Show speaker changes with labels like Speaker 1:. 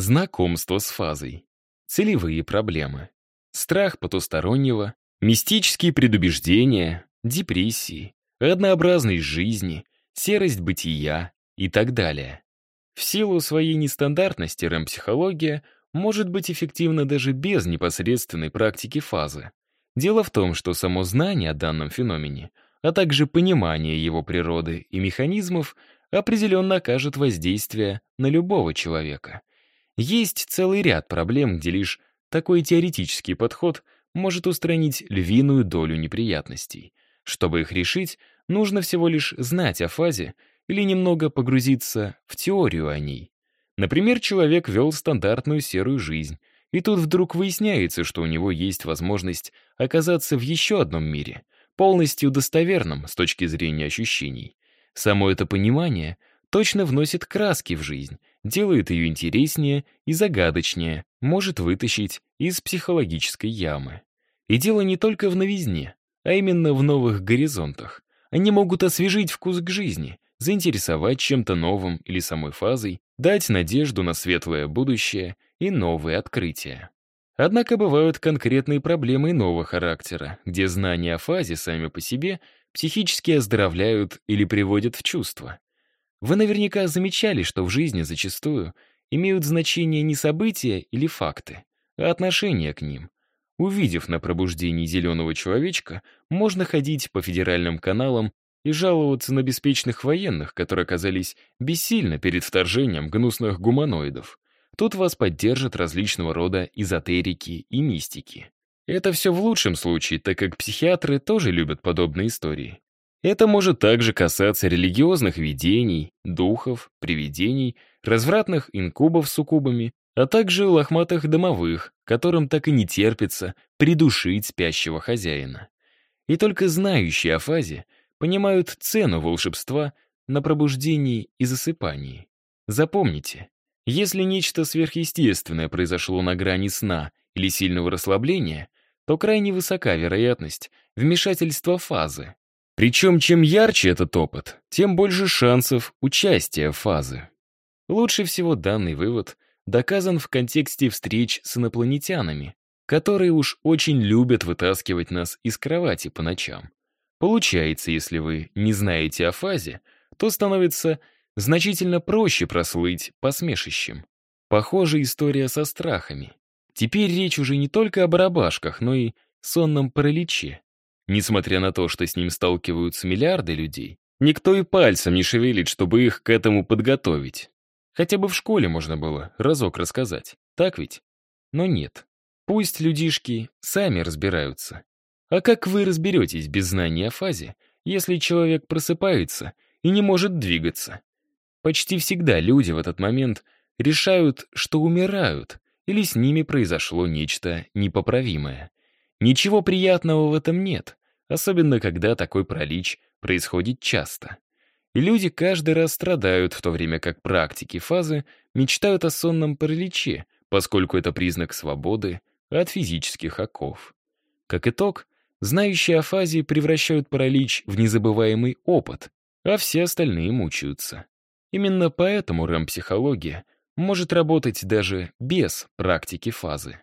Speaker 1: Знакомство с фазой. Целевые проблемы. Страх потустороннего, мистические предубеждения, депрессии, однообразность жизни, серость бытия и так далее. В силу своей нестандартности рэм-психология может быть эффективна даже без непосредственной практики фазы. Дело в том, что само знание о данном феномене, а также понимание его природы и механизмов определенно окажет воздействие на любого человека. Есть целый ряд проблем, где лишь такой теоретический подход может устранить львиную долю неприятностей. Чтобы их решить, нужно всего лишь знать о фазе или немного погрузиться в теорию о ней. Например, человек вел стандартную серую жизнь, и тут вдруг выясняется, что у него есть возможность оказаться в еще одном мире, полностью достоверном с точки зрения ощущений. Само это понимание точно вносит краски в жизнь, делает ее интереснее и загадочнее, может вытащить из психологической ямы. И дело не только в новизне, а именно в новых горизонтах. Они могут освежить вкус к жизни, заинтересовать чем-то новым или самой фазой, дать надежду на светлое будущее и новые открытия. Однако бывают конкретные проблемы иного характера, где знания о фазе сами по себе психически оздоровляют или приводят в чувство. Вы наверняка замечали, что в жизни зачастую имеют значение не события или факты, а отношение к ним. Увидев на пробуждении зеленого человечка, можно ходить по федеральным каналам и жаловаться на беспечных военных, которые оказались бессильны перед вторжением гнусных гуманоидов. Тут вас поддержат различного рода эзотерики и мистики. Это все в лучшем случае, так как психиатры тоже любят подобные истории. Это может также касаться религиозных видений, духов, привидений, развратных инкубов с суккубами, а также лохматых домовых, которым так и не терпится придушить спящего хозяина. И только знающие о фазе понимают цену волшебства на пробуждении и засыпании. Запомните, если нечто сверхъестественное произошло на грани сна или сильного расслабления, то крайне высока вероятность вмешательства фазы. Причем чем ярче этот опыт, тем больше шансов участия фазы. Лучше всего данный вывод доказан в контексте встреч с инопланетянами, которые уж очень любят вытаскивать нас из кровати по ночам. Получается, если вы не знаете о фазе, то становится значительно проще прослыть посмешищем. Похожая история со страхами. Теперь речь уже не только о барабашках, но и сонном параличе. Несмотря на то, что с ним сталкиваются миллиарды людей, никто и пальцем не шевелит, чтобы их к этому подготовить. Хотя бы в школе можно было разок рассказать, так ведь? Но нет. Пусть людишки сами разбираются. А как вы разберетесь без знания о фазе, если человек просыпается и не может двигаться? Почти всегда люди в этот момент решают, что умирают, или с ними произошло нечто непоправимое. Ничего приятного в этом нет, особенно когда такой пролич происходит часто. И люди каждый раз страдают, в то время как практики фазы мечтают о сонном параличе, поскольку это признак свободы от физических оков. Как итог, знающие о фазе превращают паралич в незабываемый опыт, а все остальные мучаются. Именно поэтому рэм-психология может работать даже без практики фазы.